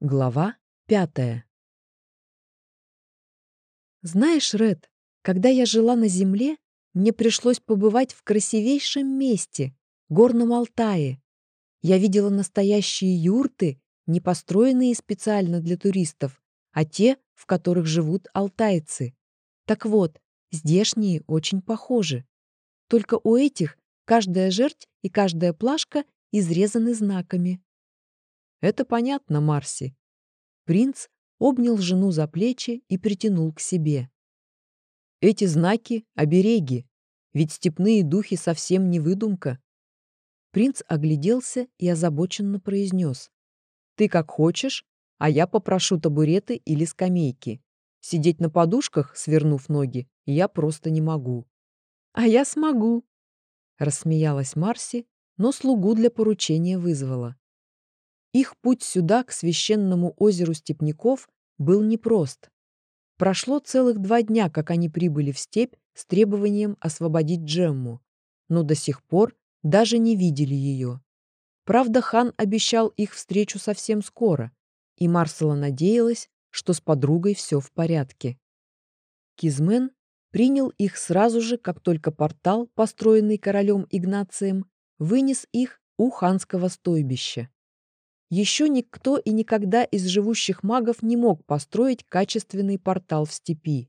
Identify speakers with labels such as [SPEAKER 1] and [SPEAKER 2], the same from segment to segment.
[SPEAKER 1] Глава пятая Знаешь, Ред, когда я жила на земле, мне пришлось побывать в красивейшем месте, горном Алтае. Я видела настоящие юрты, не построенные специально для туристов, а те, в которых живут алтайцы. Так вот, здешние очень похожи. Только у этих каждая жерть и каждая плашка изрезаны знаками. Это понятно, Марси. Принц обнял жену за плечи и притянул к себе. Эти знаки — обереги, ведь степные духи совсем не выдумка. Принц огляделся и озабоченно произнес. «Ты как хочешь, а я попрошу табуреты или скамейки. Сидеть на подушках, свернув ноги, я просто не могу». «А я смогу», — рассмеялась Марси, но слугу для поручения вызвала. Их путь сюда, к священному озеру Степняков, был непрост. Прошло целых два дня, как они прибыли в степь с требованием освободить Джемму, но до сих пор даже не видели ее. Правда, хан обещал их встречу совсем скоро, и Марсела надеялась, что с подругой все в порядке. Кизмен принял их сразу же, как только портал, построенный королем Игнацием, вынес их у ханского стойбища. Еще никто и никогда из живущих магов не мог построить качественный портал в степи.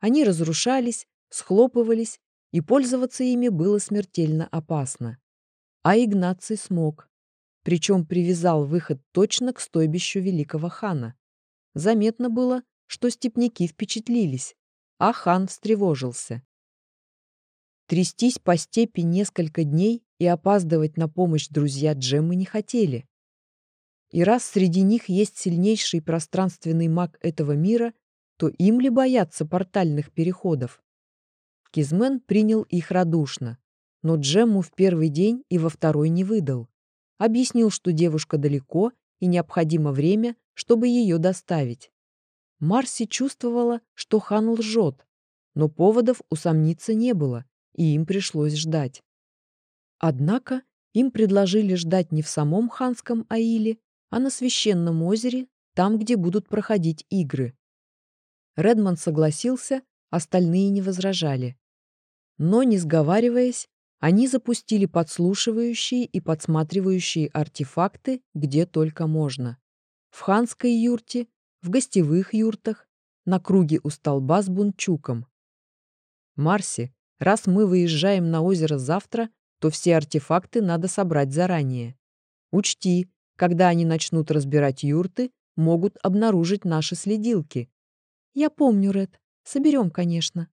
[SPEAKER 1] Они разрушались, схлопывались, и пользоваться ими было смертельно опасно. А Игнаций смог. Причем привязал выход точно к стойбищу великого хана. Заметно было, что степняки впечатлились, а хан встревожился. Трястись по степи несколько дней и опаздывать на помощь друзья Джеммы не хотели. И раз среди них есть сильнейший пространственный маг этого мира, то им ли бояться портальных переходов? Кизмен принял их радушно, но Джемму в первый день и во второй не выдал. Объяснил, что девушка далеко и необходимо время, чтобы ее доставить. Марси чувствовала, что хан лжет, но поводов усомниться не было, и им пришлось ждать. Однако им предложили ждать не в самом ханском Аиле, а на священном озере, там, где будут проходить игры. Редмонд согласился, остальные не возражали. Но, не сговариваясь, они запустили подслушивающие и подсматривающие артефакты где только можно. В ханской юрте, в гостевых юртах, на круге у столба с бунчуком. «Марси, раз мы выезжаем на озеро завтра, то все артефакты надо собрать заранее. Учти, когда они начнут разбирать юрты, могут обнаружить наши следилки. Я помню, Ред. Соберем, конечно.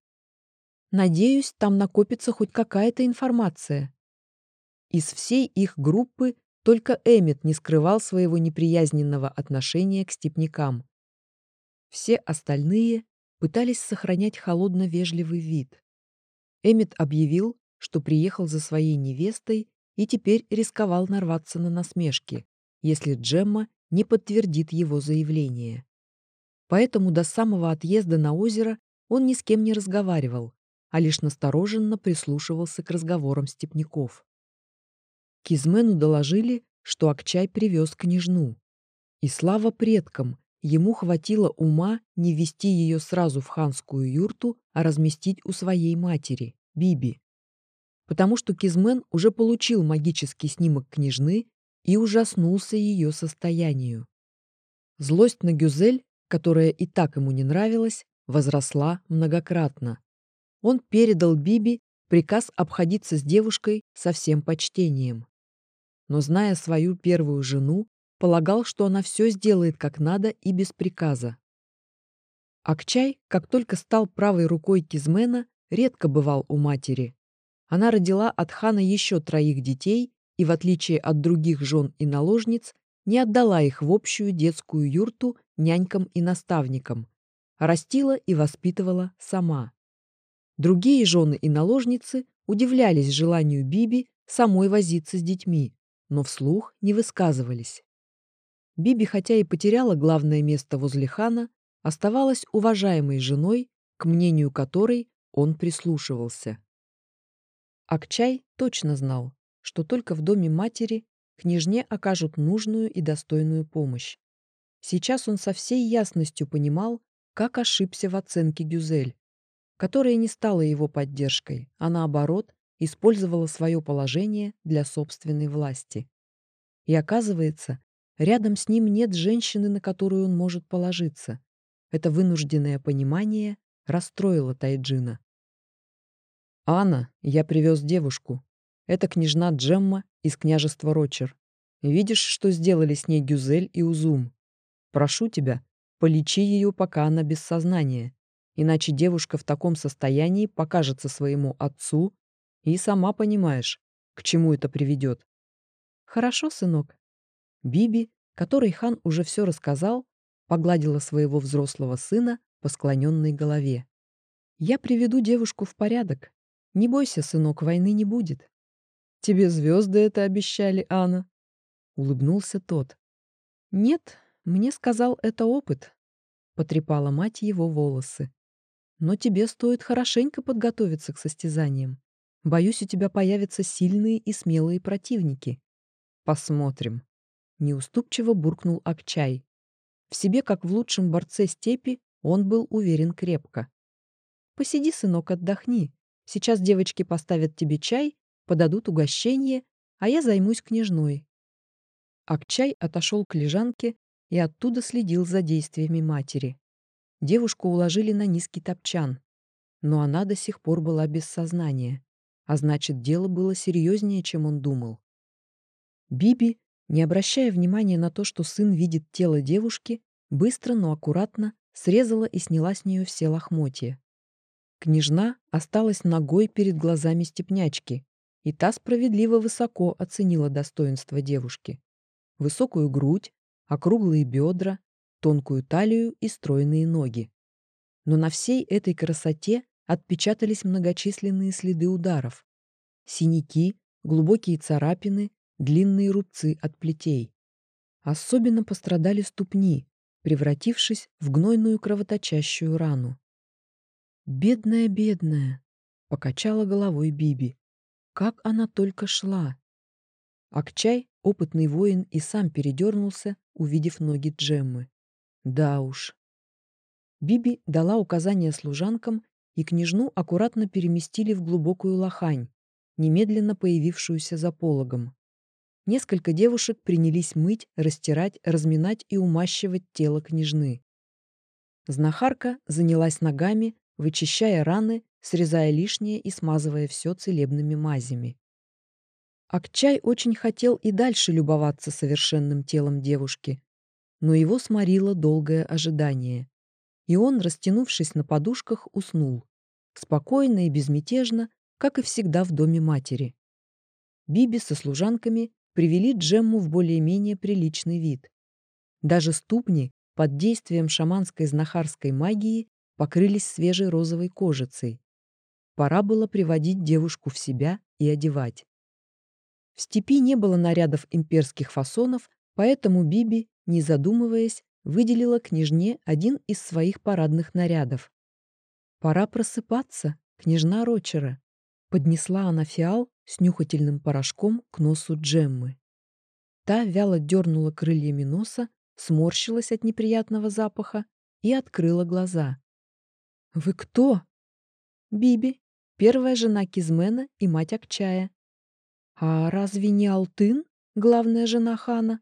[SPEAKER 1] Надеюсь, там накопится хоть какая-то информация. Из всей их группы только Эммет не скрывал своего неприязненного отношения к степнякам. Все остальные пытались сохранять холодно-вежливый вид. Эммет объявил, что приехал за своей невестой и теперь рисковал нарваться на насмешки если Джемма не подтвердит его заявление. Поэтому до самого отъезда на озеро он ни с кем не разговаривал, а лишь настороженно прислушивался к разговорам степняков. Кизмену доложили, что Акчай привез княжну. И слава предкам, ему хватило ума не вести ее сразу в ханскую юрту, а разместить у своей матери, Биби. Потому что Кизмен уже получил магический снимок княжны и ужаснулся ее состоянию. Злость на Гюзель, которая и так ему не нравилась, возросла многократно. Он передал Биби приказ обходиться с девушкой со всем почтением. Но, зная свою первую жену, полагал, что она все сделает как надо и без приказа. Акчай, как только стал правой рукой Кизмена, редко бывал у матери. Она родила от хана еще троих детей и, в отличие от других жен и наложниц, не отдала их в общую детскую юрту нянькам и наставникам, растила и воспитывала сама. Другие жены и наложницы удивлялись желанию Биби самой возиться с детьми, но вслух не высказывались. Биби, хотя и потеряла главное место возле хана, оставалась уважаемой женой, к мнению которой он прислушивался. Акчай точно знал, что только в доме матери княжне окажут нужную и достойную помощь. Сейчас он со всей ясностью понимал, как ошибся в оценке Гюзель, которая не стала его поддержкой, а наоборот, использовала свое положение для собственной власти. И оказывается, рядом с ним нет женщины, на которую он может положиться. Это вынужденное понимание расстроило Тайджина. «Анна, я привез девушку. Это княжна Джемма из княжества Рочер. Видишь, что сделали с ней Гюзель и Узум? Прошу тебя, полечи ее, пока она без сознания, иначе девушка в таком состоянии покажется своему отцу, и сама понимаешь, к чему это приведет. Хорошо, сынок. Биби, которой хан уже все рассказал, погладила своего взрослого сына по склоненной голове. Я приведу девушку в порядок. Не бойся, сынок, войны не будет. Тебе звезды это обещали, Анна улыбнулся тот. Нет, мне сказал это опыт, потрепала мать его волосы. Но тебе стоит хорошенько подготовиться к состязаниям. Боюсь, у тебя появятся сильные и смелые противники. Посмотрим. Неуступчиво буркнул Акчай. В себе, как в лучшем борце степи, он был уверен крепко. Посиди, сынок, отдохни. Сейчас девочки поставят тебе чай, подадут угощение, а я займусь княжной. Акчай отошел к лежанке и оттуда следил за действиями матери. Девушку уложили на низкий топчан, но она до сих пор была без сознания, а значит, дело было серьезнее, чем он думал. Биби, не обращая внимания на то, что сын видит тело девушки, быстро, но аккуратно срезала и сняла с нее все лохмотья. Княжна осталась ногой перед глазами степнячки, и та справедливо высоко оценила достоинство девушки высокую грудь, округлые бедра, тонкую талию и стройные ноги. Но на всей этой красоте отпечатались многочисленные следы ударов. Синяки, глубокие царапины, длинные рубцы от плетей. Особенно пострадали ступни, превратившись в гнойную кровоточащую рану. «Бедная, бедная!» — покачала головой Биби. «Как она только шла!» Акчай Опытный воин и сам передернулся, увидев ноги Джеммы. Да уж. Биби дала указание служанкам, и княжну аккуратно переместили в глубокую лохань, немедленно появившуюся за пологом. Несколько девушек принялись мыть, растирать, разминать и умащивать тело княжны. Знахарка занялась ногами, вычищая раны, срезая лишнее и смазывая все целебными мазями. Акчай очень хотел и дальше любоваться совершенным телом девушки, но его сморило долгое ожидание. И он, растянувшись на подушках, уснул. Спокойно и безмятежно, как и всегда в доме матери. Биби со служанками привели Джемму в более-менее приличный вид. Даже ступни под действием шаманской знахарской магии покрылись свежей розовой кожицей. Пора было приводить девушку в себя и одевать. В степи не было нарядов имперских фасонов, поэтому Биби, не задумываясь, выделила княжне один из своих парадных нарядов. «Пора просыпаться, княжна Рочера», — поднесла она фиал с нюхательным порошком к носу Джеммы. Та вяло дернула крыльями носа, сморщилась от неприятного запаха и открыла глаза. «Вы кто?» «Биби, первая жена Кизмена и мать Акчая», «А разве не Алтын, главная жена хана?»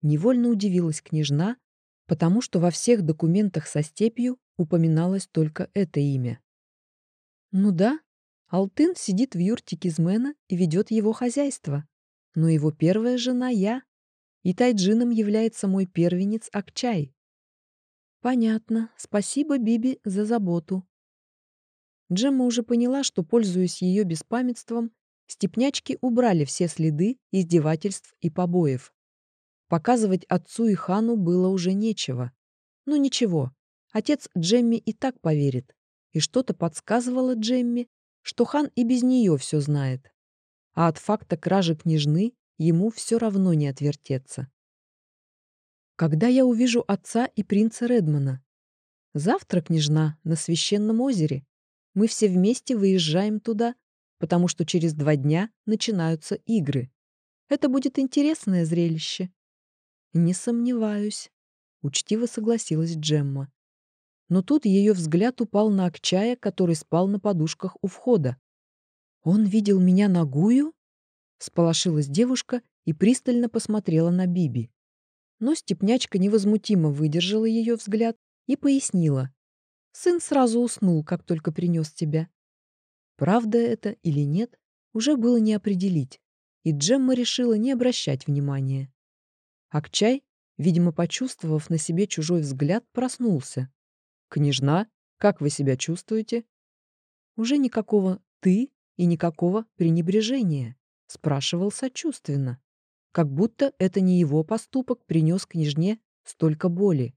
[SPEAKER 1] Невольно удивилась княжна, потому что во всех документах со степью упоминалось только это имя. «Ну да, Алтын сидит в юрте Кизмена и ведет его хозяйство, но его первая жена я, и тайджином является мой первенец Акчай». «Понятно. Спасибо, Биби, за заботу». Джемма уже поняла, что, пользуясь ее беспамятством, Степнячки убрали все следы издевательств и побоев. Показывать отцу и хану было уже нечего. Но ничего, отец Джемми и так поверит. И что-то подсказывало Джемми, что хан и без нее все знает. А от факта кражи княжны ему все равно не отвертеться. Когда я увижу отца и принца Редмана? Завтра, княжна, на священном озере. Мы все вместе выезжаем туда потому что через два дня начинаются игры. Это будет интересное зрелище. Не сомневаюсь, учтиво согласилась Джемма. Но тут ее взгляд упал на Акчая, который спал на подушках у входа. «Он видел меня нагую?» — сполошилась девушка и пристально посмотрела на Биби. Но степнячка невозмутимо выдержала ее взгляд и пояснила. «Сын сразу уснул, как только принес тебя». Правда это или нет, уже было не определить, и Джемма решила не обращать внимания. Акчай, видимо, почувствовав на себе чужой взгляд, проснулся. «Княжна, как вы себя чувствуете?» Уже никакого «ты» и никакого пренебрежения, спрашивал сочувственно, как будто это не его поступок принес княжне столько боли.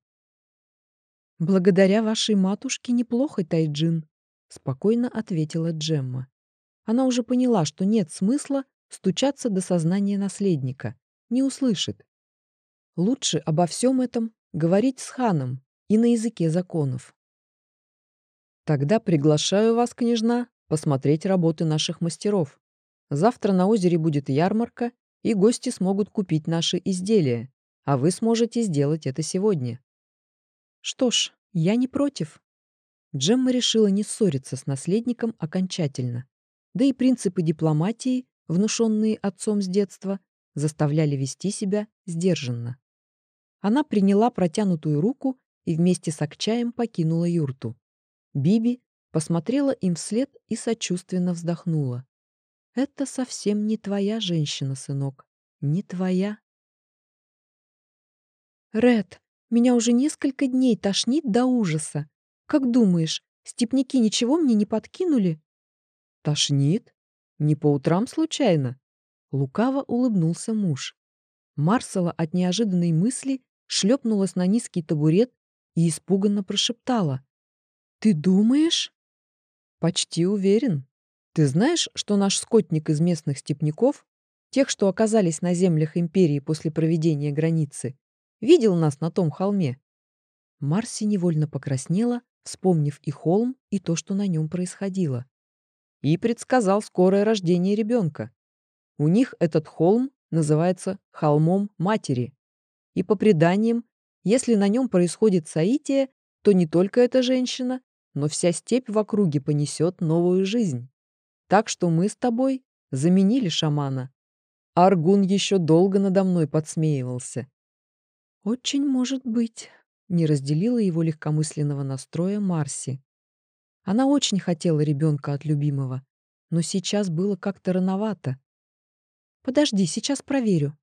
[SPEAKER 1] «Благодаря вашей матушке неплохо, Тайджин», — спокойно ответила Джемма. Она уже поняла, что нет смысла стучаться до сознания наследника, не услышит. Лучше обо всем этом говорить с ханом и на языке законов. Тогда приглашаю вас, княжна, посмотреть работы наших мастеров. Завтра на озере будет ярмарка, и гости смогут купить наши изделия, а вы сможете сделать это сегодня. Что ж, я не против. Джемма решила не ссориться с наследником окончательно. Да и принципы дипломатии, внушенные отцом с детства, заставляли вести себя сдержанно. Она приняла протянутую руку и вместе с Акчаем покинула юрту. Биби посмотрела им вслед и сочувственно вздохнула. «Это совсем не твоя женщина, сынок, не твоя». «Ред, меня уже несколько дней тошнит до ужаса. Как думаешь, степняки ничего мне не подкинули?» «Тошнит? Не по утрам случайно?» Лукаво улыбнулся муж. Марсела от неожиданной мысли шлепнулась на низкий табурет и испуганно прошептала. «Ты думаешь?» «Почти уверен. Ты знаешь, что наш скотник из местных степняков, тех, что оказались на землях империи после проведения границы, видел нас на том холме?» Марси невольно покраснела, вспомнив и холм, и то, что на нем происходило. И предсказал скорое рождение ребенка. У них этот холм называется холмом матери. И по преданиям, если на нем происходит соитие, то не только эта женщина, но вся степь в округе понесет новую жизнь. Так что мы с тобой заменили шамана. Аргун еще долго надо мной подсмеивался. Очень может быть, не разделила его легкомысленного настроя Марси. Она очень хотела ребенка от любимого, но сейчас было как-то рановато. Подожди, сейчас проверю.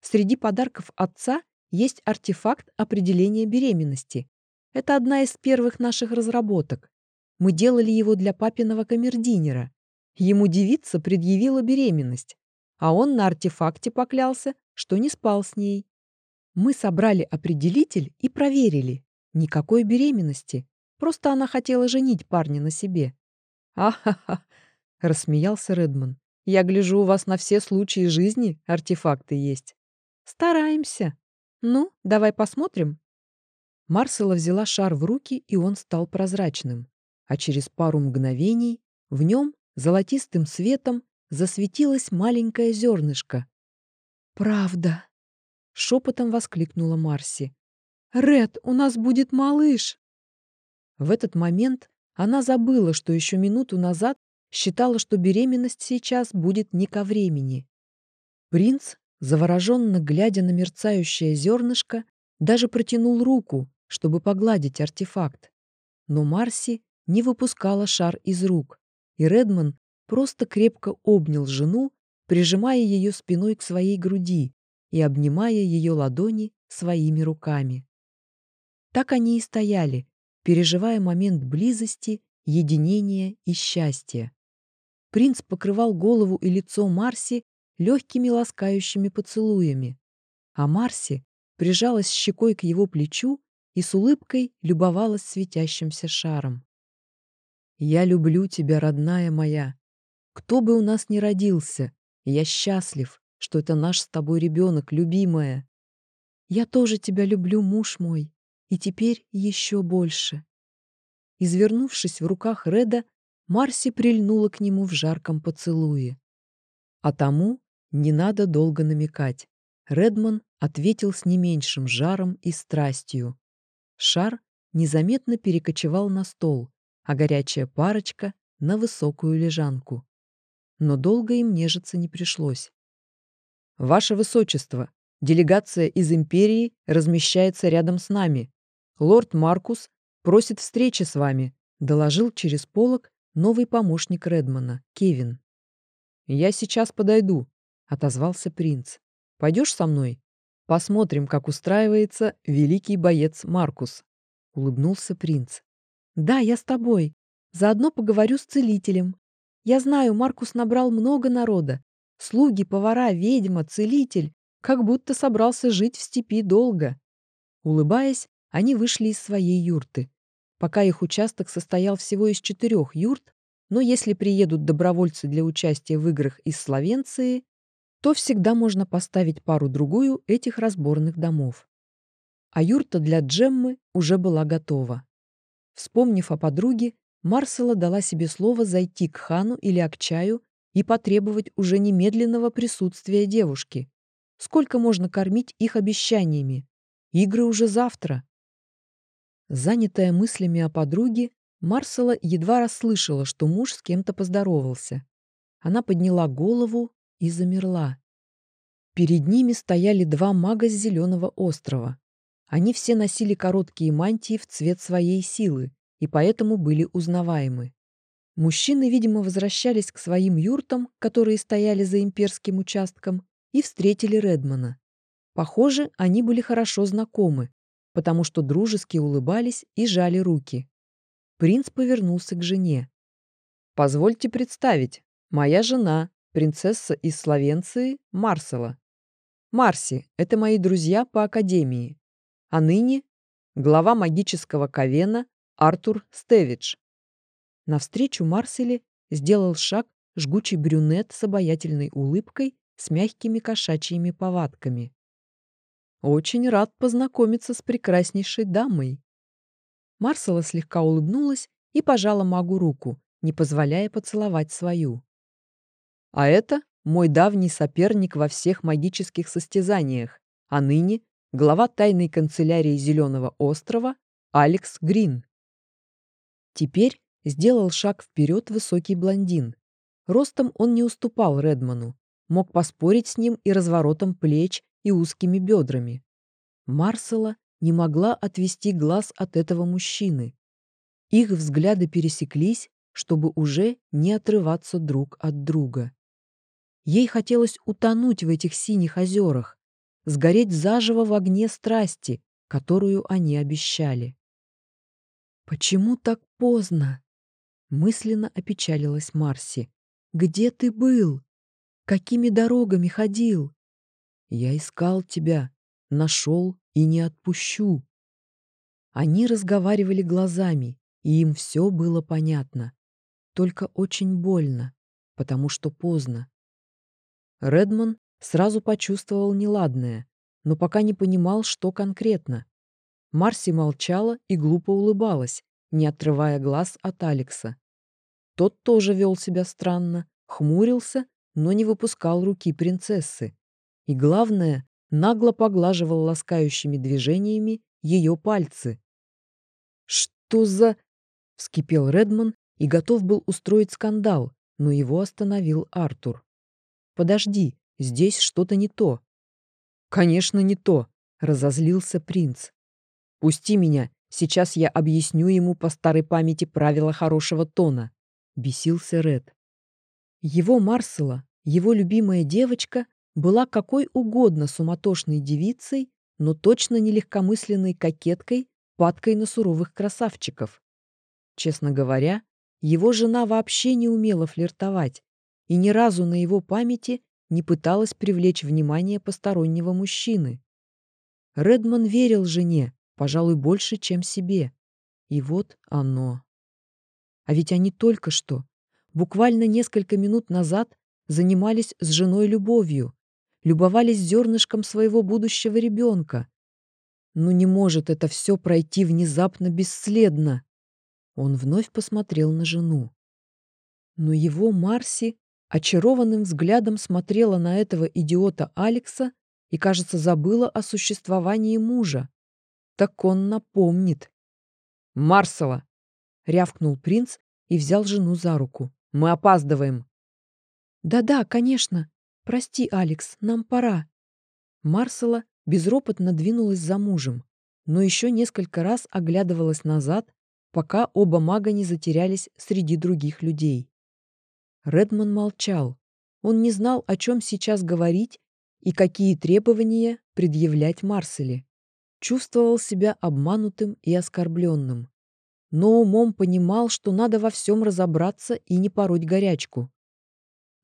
[SPEAKER 1] Среди подарков отца есть артефакт определения беременности. Это одна из первых наших разработок. Мы делали его для папиного камердинера. Ему девица предъявила беременность, а он на артефакте поклялся, что не спал с ней. Мы собрали определитель и проверили. Никакой беременности. Просто она хотела женить парня на себе. «А-ха-ха!» — рассмеялся Редман. Я гляжу, у вас на все случаи жизни артефакты есть. Стараемся. Ну, давай посмотрим. Марсела взяла шар в руки, и он стал прозрачным. А через пару мгновений в нем золотистым светом засветилось маленькое зернышко. «Правда!» — шепотом воскликнула Марси. «Ред, у нас будет малыш!» В этот момент она забыла, что еще минуту назад считала, что беременность сейчас будет не ко времени. Принц, завороженно глядя на мерцающее зернышко, даже протянул руку, чтобы погладить артефакт. Но Марси не выпускала шар из рук, и Редман просто крепко обнял жену, прижимая ее спиной к своей груди и обнимая ее ладони своими руками. Так они и стояли, переживая момент близости, единения и счастья. Принц покрывал голову и лицо Марси легкими ласкающими поцелуями, а Марси прижалась щекой к его плечу и с улыбкой любовалась светящимся шаром. «Я люблю тебя, родная моя. Кто бы у нас ни родился, я счастлив, что это наш с тобой ребенок, любимая. Я тоже тебя люблю, муж мой, и теперь еще больше». Извернувшись в руках Реда, Марси прильнула к нему в жарком поцелуе. А тому не надо долго намекать. Редман ответил с не меньшим жаром и страстью. Шар незаметно перекочевал на стол, а горячая парочка — на высокую лежанку. Но долго им нежиться не пришлось. «Ваше Высочество, делегация из Империи размещается рядом с нами. Лорд Маркус просит встречи с вами», — доложил через полок новый помощник Редмана, Кевин. «Я сейчас подойду», — отозвался принц. «Пойдешь со мной? Посмотрим, как устраивается великий боец Маркус», — улыбнулся принц. «Да, я с тобой. Заодно поговорю с целителем. Я знаю, Маркус набрал много народа. Слуги, повара, ведьма, целитель. Как будто собрался жить в степи долго». Улыбаясь, они вышли из своей юрты. Пока их участок состоял всего из четырех юрт, но если приедут добровольцы для участия в играх из Словенции, то всегда можно поставить пару-другую этих разборных домов. А юрта для Джеммы уже была готова. Вспомнив о подруге, Марсела дала себе слово зайти к хану или Акчаю и потребовать уже немедленного присутствия девушки. Сколько можно кормить их обещаниями? Игры уже завтра. Занятая мыслями о подруге, Марсела едва расслышала, что муж с кем-то поздоровался. Она подняла голову и замерла. Перед ними стояли два мага с Зеленого острова. Они все носили короткие мантии в цвет своей силы и поэтому были узнаваемы. Мужчины, видимо, возвращались к своим юртам, которые стояли за имперским участком, и встретили Редмана. Похоже, они были хорошо знакомы, потому что дружески улыбались и жали руки. Принц повернулся к жене. «Позвольте представить, моя жена, принцесса из Словенции, Марсела. Марси — это мои друзья по академии. А ныне глава магического ковена Артур Стевидж». Навстречу Марселе сделал шаг жгучий брюнет с обаятельной улыбкой с мягкими кошачьими повадками. «Очень рад познакомиться с прекраснейшей дамой», Марсела слегка улыбнулась и пожала магу руку, не позволяя поцеловать свою. «А это мой давний соперник во всех магических состязаниях, а ныне глава тайной канцелярии Зеленого острова Алекс Грин». Теперь сделал шаг вперед высокий блондин. Ростом он не уступал Редману, мог поспорить с ним и разворотом плеч, и узкими бедрами. Марсела не могла отвести глаз от этого мужчины. Их взгляды пересеклись, чтобы уже не отрываться друг от друга. Ей хотелось утонуть в этих синих озерах, сгореть заживо в огне страсти, которую они обещали. «Почему так поздно?» — мысленно опечалилась Марси. «Где ты был? Какими дорогами ходил?» «Я искал тебя, нашел и не отпущу. Они разговаривали глазами, и им все было понятно. Только очень больно, потому что поздно. Редман сразу почувствовал неладное, но пока не понимал, что конкретно. Марси молчала и глупо улыбалась, не отрывая глаз от Алекса. Тот тоже вел себя странно, хмурился, но не выпускал руки принцессы. И главное, нагло поглаживал ласкающими движениями ее пальцы. «Что за...» — вскипел Редман и готов был устроить скандал, но его остановил Артур. «Подожди, здесь что-то не то». «Конечно, не то», — разозлился принц. «Пусти меня, сейчас я объясню ему по старой памяти правила хорошего тона», — бесился Ред. Его Марсела, его любимая девочка, была какой угодно суматошной девицей, но точно не легкомысленной кокеткой, падкой на суровых красавчиков. Честно говоря, его жена вообще не умела флиртовать и ни разу на его памяти не пыталась привлечь внимание постороннего мужчины. Редман верил жене, пожалуй, больше, чем себе. И вот оно. А ведь они только что, буквально несколько минут назад, занимались с женой любовью, любовались зернышком своего будущего ребенка. Но не может это все пройти внезапно бесследно. Он вновь посмотрел на жену. Но его Марси очарованным взглядом смотрела на этого идиота Алекса и, кажется, забыла о существовании мужа. Так он напомнит. «Марсела!» — рявкнул принц и взял жену за руку. «Мы опаздываем!» «Да-да, конечно. Прости, Алекс, нам пора». Марсела безропотно двинулась за мужем, но еще несколько раз оглядывалась назад, пока оба мага не затерялись среди других людей. Редман молчал. Он не знал, о чем сейчас говорить и какие требования предъявлять Марселе. Чувствовал себя обманутым и оскорбленным. Но умом понимал, что надо во всем разобраться и не пороть горячку.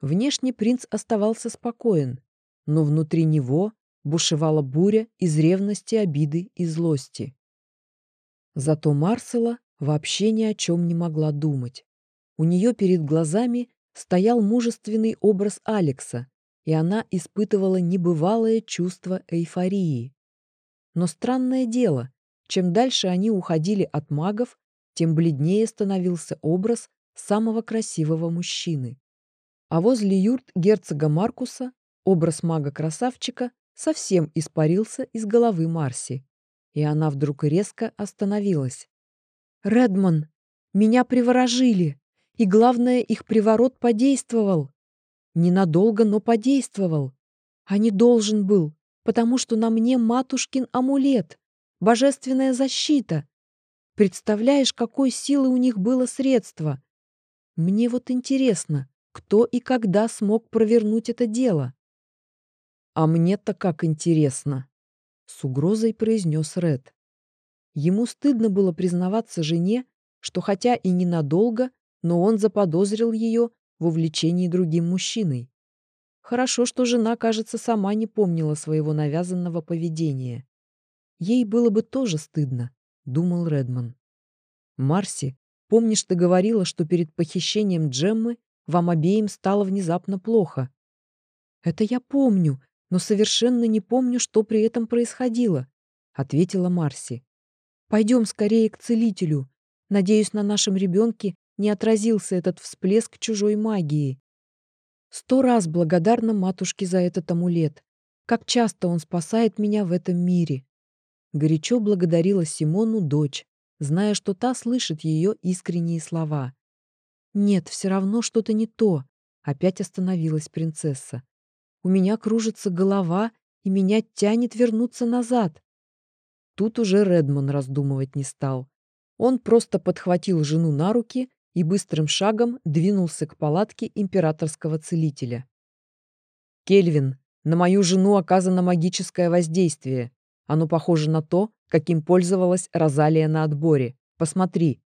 [SPEAKER 1] Внешне принц оставался спокоен, но внутри него бушевала буря из ревности, обиды и злости. Зато Марсела вообще ни о чем не могла думать. У нее перед глазами стоял мужественный образ Алекса, и она испытывала небывалое чувство эйфории. Но странное дело, чем дальше они уходили от магов, тем бледнее становился образ самого красивого мужчины. А возле юрт герцога Маркуса образ мага-красавчика совсем испарился из головы Марси, и она вдруг резко остановилась. «Редман, меня приворожили!» И главное, их приворот подействовал. Ненадолго, но подействовал. А не должен был, потому что на мне матушкин амулет, божественная защита. Представляешь, какой силы у них было средство? Мне вот интересно, кто и когда смог провернуть это дело? А мне-то как интересно, с угрозой произнес Ред. Ему стыдно было признаваться жене, что хотя и ненадолго, но он заподозрил ее в увлечении другим мужчиной. Хорошо, что жена, кажется, сама не помнила своего навязанного поведения. Ей было бы тоже стыдно, думал Редман. Марси, помнишь, ты говорила, что перед похищением Джеммы вам обеим стало внезапно плохо? Это я помню, но совершенно не помню, что при этом происходило, ответила Марси. Пойдем скорее к целителю. Надеюсь, на нашем ребенке не отразился этот всплеск чужой магии. Сто раз благодарна матушке за этот амулет. Как часто он спасает меня в этом мире. Горячо благодарила Симону дочь, зная, что та слышит ее искренние слова. Нет, все равно что-то не то. Опять остановилась принцесса. У меня кружится голова, и меня тянет вернуться назад. Тут уже Редмон раздумывать не стал. Он просто подхватил жену на руки и быстрым шагом двинулся к палатке императорского целителя. «Кельвин, на мою жену оказано магическое воздействие. Оно похоже на то, каким пользовалась Розалия на отборе. Посмотри».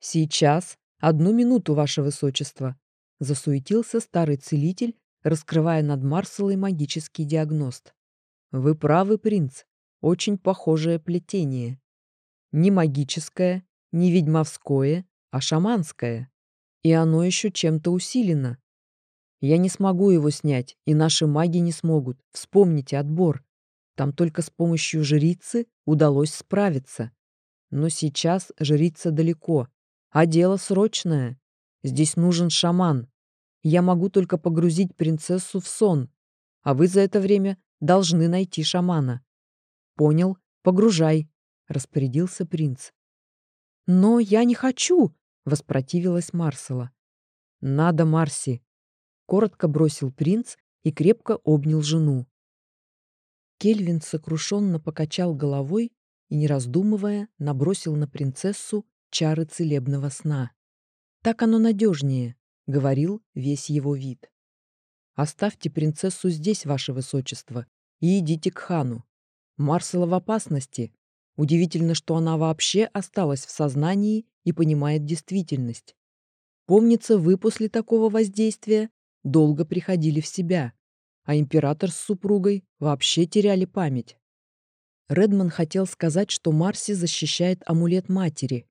[SPEAKER 1] «Сейчас. Одну минуту, ваше высочество», — засуетился старый целитель, раскрывая над Марселой магический диагност. «Вы правы, принц. Очень похожее плетение. Не магическое, не ведьмовское, а шаманское. И оно еще чем-то усилено. Я не смогу его снять, и наши маги не смогут. Вспомните отбор. Там только с помощью жрицы удалось справиться. Но сейчас жрица далеко, а дело срочное. Здесь нужен шаман. Я могу только погрузить принцессу в сон, а вы за это время должны найти шамана. Понял? Погружай, распорядился принц. Но я не хочу, воспротивилась Марсела. «Надо, Марси!» — коротко бросил принц и крепко обнял жену. Кельвин сокрушенно покачал головой и, не раздумывая, набросил на принцессу чары целебного сна. «Так оно надежнее», — говорил весь его вид. «Оставьте принцессу здесь, ваше высочество, и идите к хану. Марсела в опасности, Удивительно, что она вообще осталась в сознании и понимает действительность. Помнится, вы после такого воздействия долго приходили в себя, а император с супругой вообще теряли память. Редман хотел сказать, что Марси защищает амулет матери,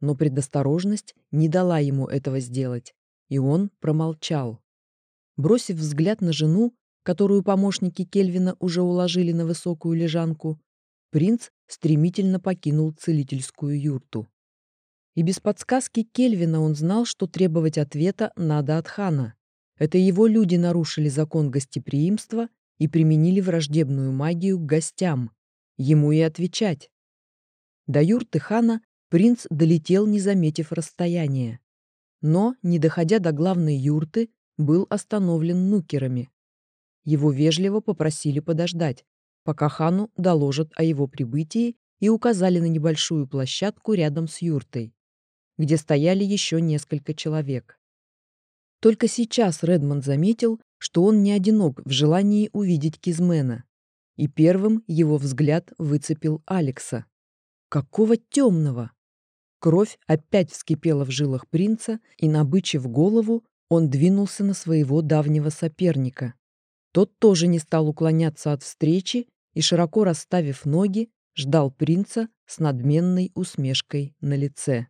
[SPEAKER 1] но предосторожность не дала ему этого сделать, и он промолчал. Бросив взгляд на жену, которую помощники Кельвина уже уложили на высокую лежанку, принц стремительно покинул целительскую юрту. И без подсказки Кельвина он знал, что требовать ответа надо от хана. Это его люди нарушили закон гостеприимства и применили враждебную магию к гостям. Ему и отвечать. До юрты хана принц долетел, не заметив расстояния. Но, не доходя до главной юрты, был остановлен нукерами. Его вежливо попросили подождать, пока хану доложат о его прибытии и указали на небольшую площадку рядом с юртой, где стояли еще несколько человек. Только сейчас Редмонд заметил, что он не одинок в желании увидеть Кизмена, и первым его взгляд выцепил Алекса. Какого темного? Кровь опять вскипела в жилах принца, и, набычив голову, он двинулся на своего давнего соперника. Тот тоже не стал уклоняться от встречи и, широко расставив ноги, ждал принца с надменной усмешкой на лице.